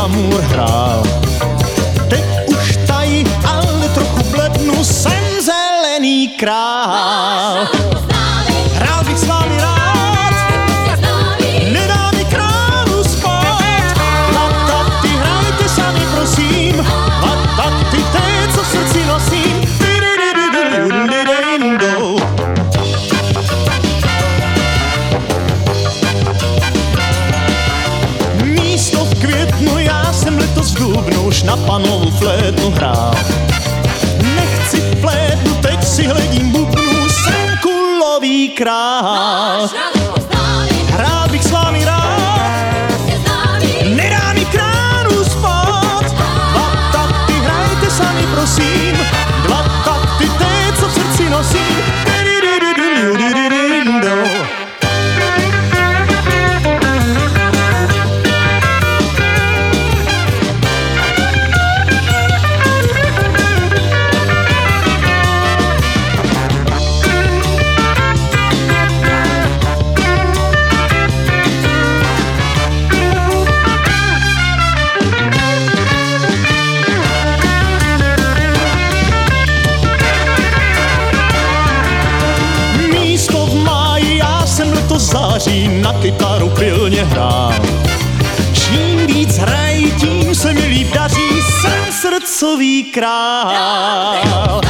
glamour hrál. Teď už tady, ale trochu blednu, jsem zelený král. Letos v dubnu už na panovou flétnu hrál. Nechci flétnu, teď si hledím bubnu, jsem kulový král. Hrál bych s vámi rád, nedá mi kránu spát. Dva takty hrajte sami, prosím, dva takty té, co v srdci nosím. Září na kytaru pilně hrál. Čím víc hrají, tím se mi líp daří, jsem srdcový král.